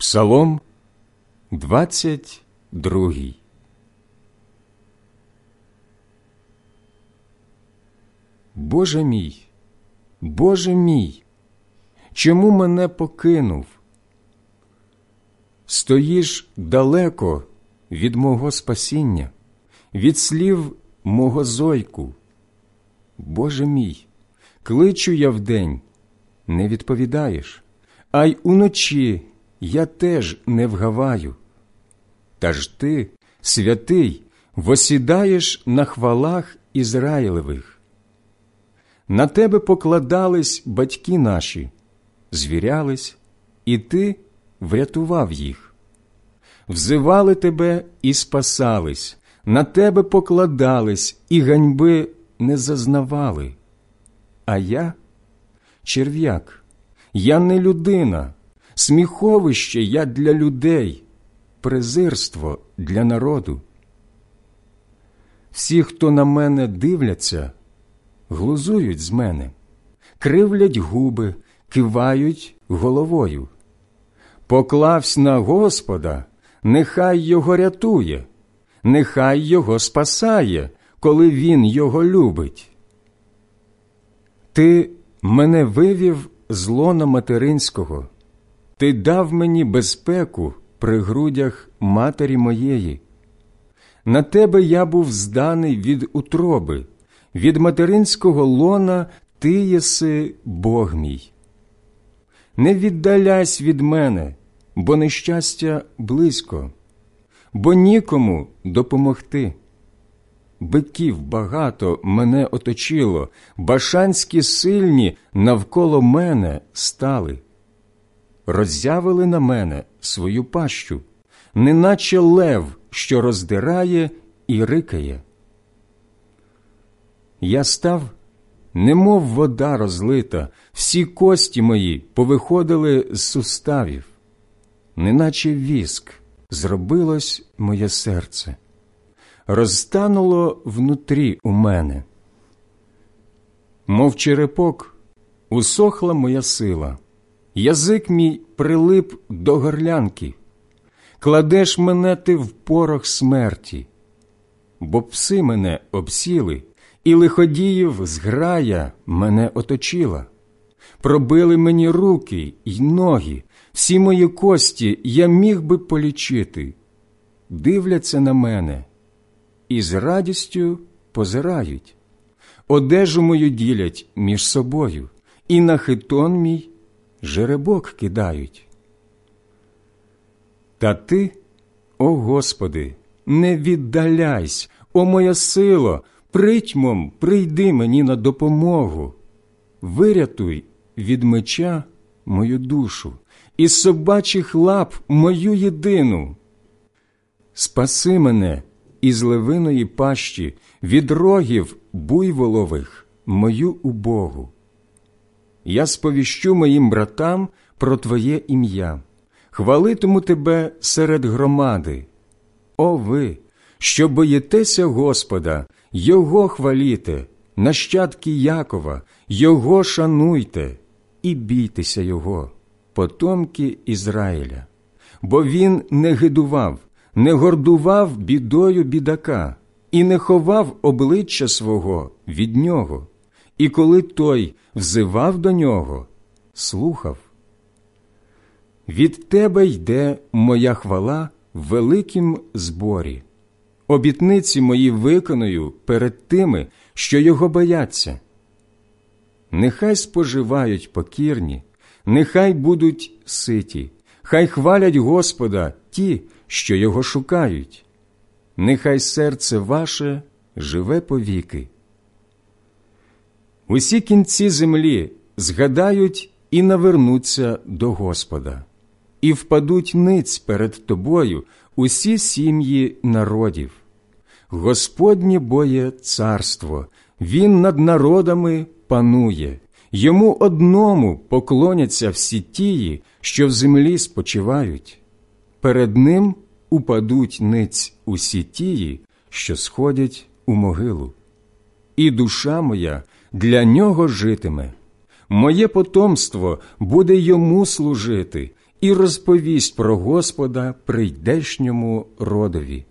Псалом 22 Боже мій, Боже мій, чому мене покинув? Стоїш далеко від мого спасіння, від слів мого зойку. Боже мій, кличу я вдень, не відповідаєш, а й уночі я теж не вгаваю. Та ж ти, святий, восідаєш на хвалах Ізраїлевих. На тебе покладались батьки наші, звірялись, і ти врятував їх. Взивали тебе і спасались, на тебе покладались, і ганьби не зазнавали. А я черв'як, я не людина, сміховище я для людей, презирство для народу. Всі, хто на мене дивляться, глузують з мене, кривлять губи, кивають головою. Поклавсь на Господа, нехай його рятує, нехай його спасає, коли він його любить. Ти мене вивів з лона материнського, ти дав мені безпеку при грудях матері моєї. На тебе я був зданий від утроби, від материнського лона ти єси Бог мій. Не віддаляйся від мене, бо нещастя близько, бо нікому допомогти. Биків багато мене оточило, башанські сильні навколо мене стали, роззявили на мене свою пащу, неначе лев, що роздирає і рикає. Я став, немов вода розлита, всі кості мої повиходили з суставів, неначе віск зробилось моє серце, розтануло внутрі у мене. Мов черепок, усохла моя сила, язик мій прилип до горлянки, кладеш мене ти в порох смерті, бо пси мене обсіли, і лиходіїв зграя мене оточила. Пробили мені руки й ноги, всі мої кості я міг би полічити, дивляться на мене і з радістю позирають, одежу мою ділять між собою, і на хитон мій жеребок кидають. Та ти, о Господи, не віддаляйсь, о моя сило, притьмом прийди мені на допомогу, вирятуй від меча мою душу, із собачих лап мою єдину. Спаси мене із левиної пащі, від рогів буйволових мою убогу. Я сповіщу моїм братам про Твоє ім'я, хвалитиму Тебе серед громади. О ви, що боїтеся Господа, Його хваліте, нащадки Якова, Його шануйте і бійтеся Його, потомки Ізраїля, бо Він не гидував, не гордував бідою бідака і не ховав обличчя свого від нього, і коли той взивав до нього, слухав. Від тебе йде моя хвала в великім зборі. Обітниці мої виконую перед тими, що його бояться. Нехай споживають покірні, нехай будуть ситі, хай хвалять Господа ті, що його шукають. Нехай серце ваше живе повіки. Усі кінці землі згадають і навернуться до Господа, і впадуть ниць перед тобою усі сім'ї народів. Господнє боє царство, Він над народами панує, йому одному поклоняться всі тії, що в землі спочивають. Перед ним упадуть ниць усі тії, що сходять у могилу. І душа моя для нього житиме, моє потомство буде йому служити, і розповість про Господа прийдешньому родові.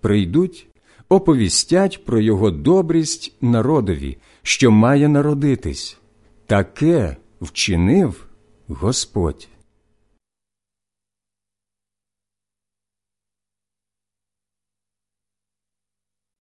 Прийдуть, оповістять про його добрість народові, що має народитись. Таке вчинив Господь.